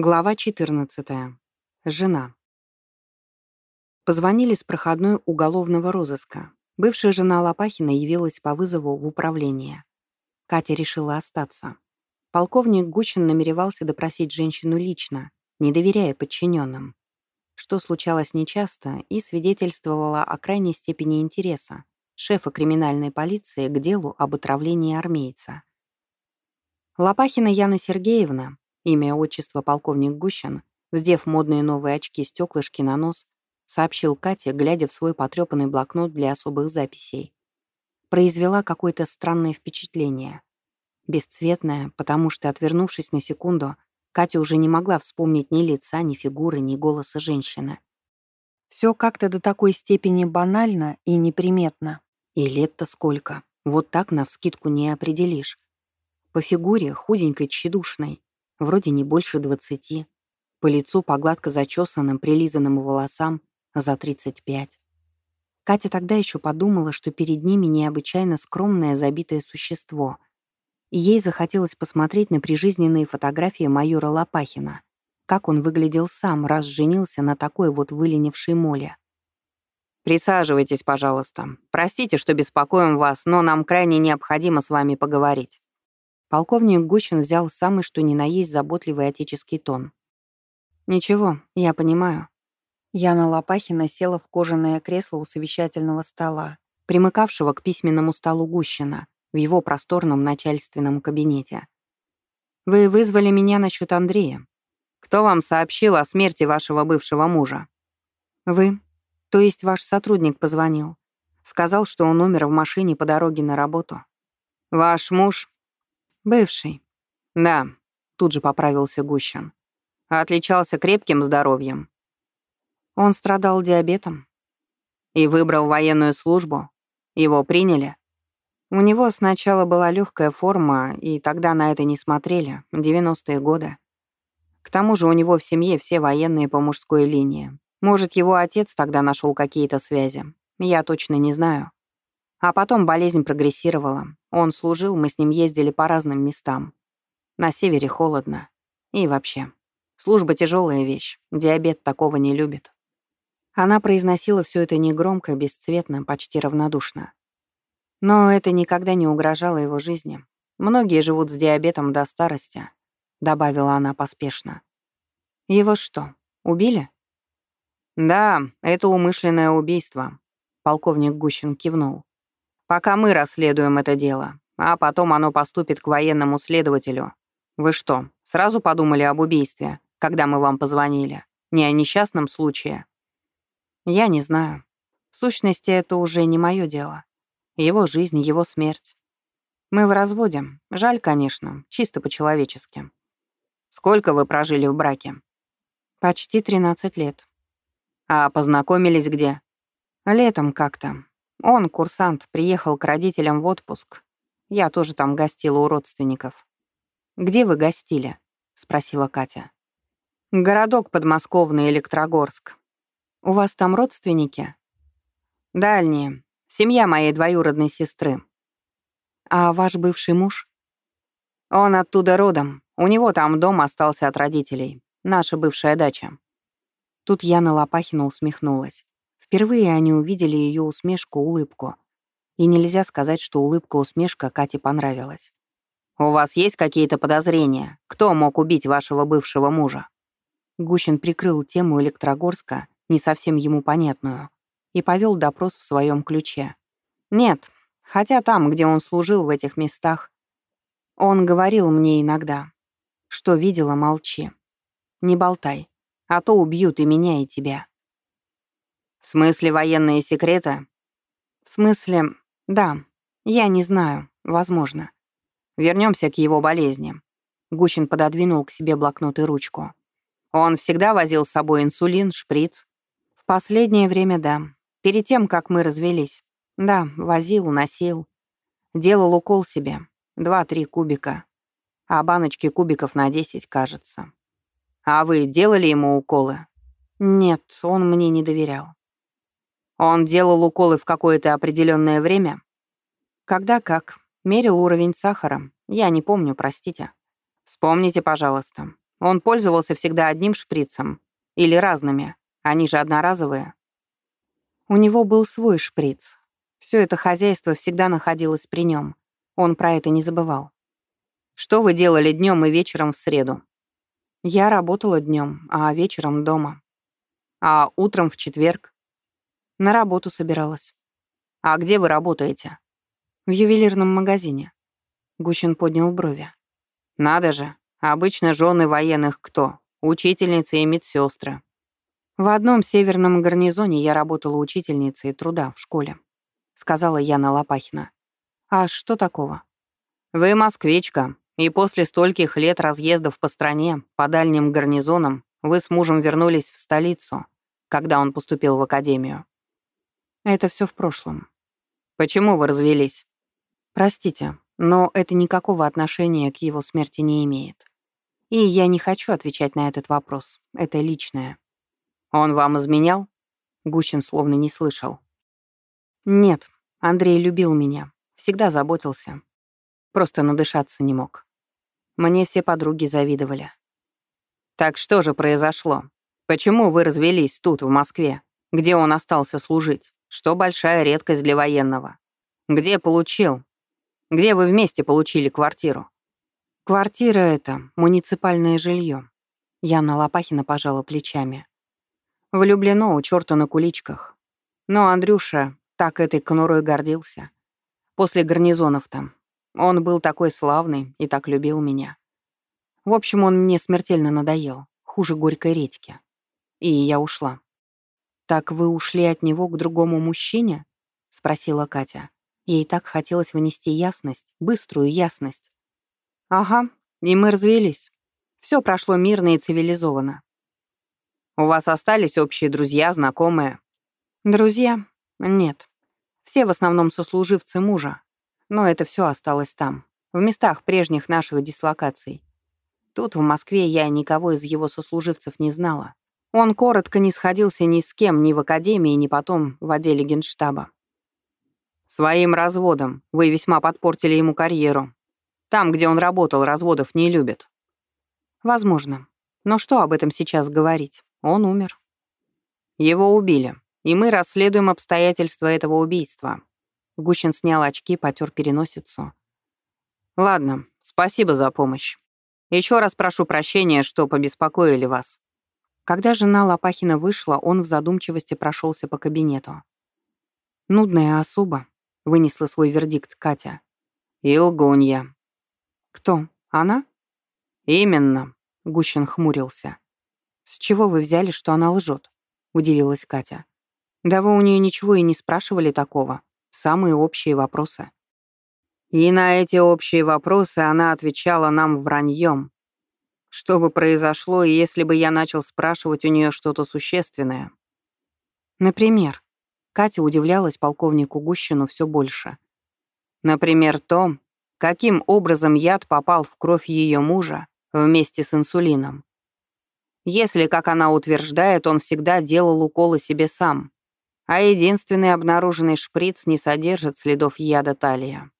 Глава 14. Жена. Позвонили с проходной уголовного розыска. Бывшая жена Лопахина явилась по вызову в управление. Катя решила остаться. Полковник Гущин намеревался допросить женщину лично, не доверяя подчиненным. Что случалось нечасто и свидетельствовало о крайней степени интереса шефа криминальной полиции к делу об отравлении армейца. Лопахина Яна Сергеевна, Имя, отчество полковник Гущин, вздев модные новые очки стеклышки на нос, сообщил Кате, глядя в свой потрепанный блокнот для особых записей. Произвела какое-то странное впечатление. Бесцветное, потому что, отвернувшись на секунду, Катя уже не могла вспомнить ни лица, ни фигуры, ни голоса женщины. Все как-то до такой степени банально и неприметно. И лет-то сколько. Вот так навскидку не определишь. По фигуре худенькой, тщедушной, вроде не больше двадцати, по лицу по гладко зачесанным, прилизанным волосам за тридцать пять. Катя тогда еще подумала, что перед ними необычайно скромное забитое существо. Ей захотелось посмотреть на прижизненные фотографии майора Лопахина, как он выглядел сам, раз женился на такой вот выленившей моле. «Присаживайтесь, пожалуйста. Простите, что беспокоим вас, но нам крайне необходимо с вами поговорить». Полковник Гущин взял самый что ни на есть заботливый отеческий тон. «Ничего, я понимаю». Яна Лопахина села в кожаное кресло у совещательного стола, примыкавшего к письменному столу Гущина в его просторном начальственном кабинете. «Вы вызвали меня насчет Андрея. Кто вам сообщил о смерти вашего бывшего мужа?» «Вы. То есть ваш сотрудник позвонил. Сказал, что он умер в машине по дороге на работу». «Ваш муж «Бывший». «Да», — тут же поправился Гущин. «Отличался крепким здоровьем». Он страдал диабетом. И выбрал военную службу. Его приняли. У него сначала была легкая форма, и тогда на это не смотрели, 90-е годы. К тому же у него в семье все военные по мужской линии. Может, его отец тогда нашел какие-то связи. Я точно не знаю. А потом болезнь прогрессировала. Он служил, мы с ним ездили по разным местам. На севере холодно. И вообще. Служба тяжелая вещь. Диабет такого не любит. Она произносила все это негромко, бесцветно, почти равнодушно. Но это никогда не угрожало его жизни. Многие живут с диабетом до старости, добавила она поспешно. Его что, убили? Да, это умышленное убийство. Полковник Гущин кивнул. Пока мы расследуем это дело, а потом оно поступит к военному следователю. Вы что, сразу подумали об убийстве, когда мы вам позвонили? Не о несчастном случае? Я не знаю. В сущности, это уже не мое дело. Его жизнь, его смерть. Мы в разводе. Жаль, конечно, чисто по-человечески. Сколько вы прожили в браке? Почти 13 лет. А познакомились где? Летом как-то. Он, курсант, приехал к родителям в отпуск. Я тоже там гостила у родственников. «Где вы гостили?» — спросила Катя. «Городок подмосковный, Электрогорск. У вас там родственники?» «Дальние. Семья моей двоюродной сестры». «А ваш бывший муж?» «Он оттуда родом. У него там дом остался от родителей. Наша бывшая дача». Тут Яна Лопахина усмехнулась. Впервые они увидели ее усмешку-улыбку. И нельзя сказать, что улыбка-усмешка Кате понравилась. «У вас есть какие-то подозрения? Кто мог убить вашего бывшего мужа?» Гущин прикрыл тему Электрогорска, не совсем ему понятную, и повел допрос в своем ключе. «Нет, хотя там, где он служил в этих местах, он говорил мне иногда, что видела, молчи. Не болтай, а то убьют и меня, и тебя. В смысле военные секреты? В смысле, да. Я не знаю. Возможно. Вернемся к его болезни. Гущин пододвинул к себе блокнот и ручку. Он всегда возил с собой инсулин, шприц. В последнее время, да. Перед тем, как мы развелись. Да, возил, носил. Делал укол себе. Два-три кубика. А баночки кубиков на десять, кажется. А вы делали ему уколы? Нет, он мне не доверял. Он делал уколы в какое-то определенное время? Когда как. Мерил уровень сахара. Я не помню, простите. Вспомните, пожалуйста. Он пользовался всегда одним шприцем. Или разными. Они же одноразовые. У него был свой шприц. Все это хозяйство всегда находилось при нем. Он про это не забывал. Что вы делали днем и вечером в среду? Я работала днем, а вечером дома. А утром в четверг? На работу собиралась. А где вы работаете? В ювелирном магазине. Гущин поднял брови. Надо же, обычно жены военных кто? Учительницы и медсестры. В одном северном гарнизоне я работала учительницей труда в школе, сказала Яна Лопахина. А что такого? Вы москвичка, и после стольких лет разъездов по стране, по дальним гарнизонам, вы с мужем вернулись в столицу, когда он поступил в академию. Это все в прошлом. Почему вы развелись? Простите, но это никакого отношения к его смерти не имеет. И я не хочу отвечать на этот вопрос. Это личное. Он вам изменял? Гущин словно не слышал. Нет, Андрей любил меня. Всегда заботился. Просто надышаться не мог. Мне все подруги завидовали. Так что же произошло? Почему вы развелись тут, в Москве, где он остался служить? Что большая редкость для военного. Где получил? Где вы вместе получили квартиру? Квартира — это муниципальное жилье. Яна Лопахина пожала плечами. Влюблено у черта на куличках. Но Андрюша так этой конурой гордился. После гарнизонов там. Он был такой славный и так любил меня. В общем, он мне смертельно надоел, хуже горькой редьки. И я ушла. «Так вы ушли от него к другому мужчине?» — спросила Катя. Ей так хотелось внести ясность, быструю ясность. «Ага, и мы развелись. Все прошло мирно и цивилизованно. У вас остались общие друзья, знакомые?» «Друзья? Нет. Все в основном сослуживцы мужа. Но это все осталось там, в местах прежних наших дислокаций. Тут, в Москве, я никого из его сослуживцев не знала. Он коротко не сходился ни с кем, ни в академии, ни потом в отделе генштаба. Своим разводом вы весьма подпортили ему карьеру. Там, где он работал, разводов не любят. Возможно. Но что об этом сейчас говорить? Он умер. Его убили, и мы расследуем обстоятельства этого убийства. Гущин снял очки, потер переносицу. «Ладно, спасибо за помощь. Еще раз прошу прощения, что побеспокоили вас». Когда жена Лопахина вышла, он в задумчивости прошелся по кабинету. «Нудная особа», — вынесла свой вердикт Катя. «И лгунья». «Кто? Она?» «Именно», — Гущин хмурился. «С чего вы взяли, что она лжет?» — удивилась Катя. «Да вы у нее ничего и не спрашивали такого. Самые общие вопросы. И на эти общие вопросы она отвечала нам враньем. Что бы произошло, если бы я начал спрашивать у нее что-то существенное? Например, Катя удивлялась полковнику Гущину все больше. Например, то, каким образом яд попал в кровь ее мужа вместе с инсулином. Если, как она утверждает, он всегда делал уколы себе сам, а единственный обнаруженный шприц не содержит следов яда талия.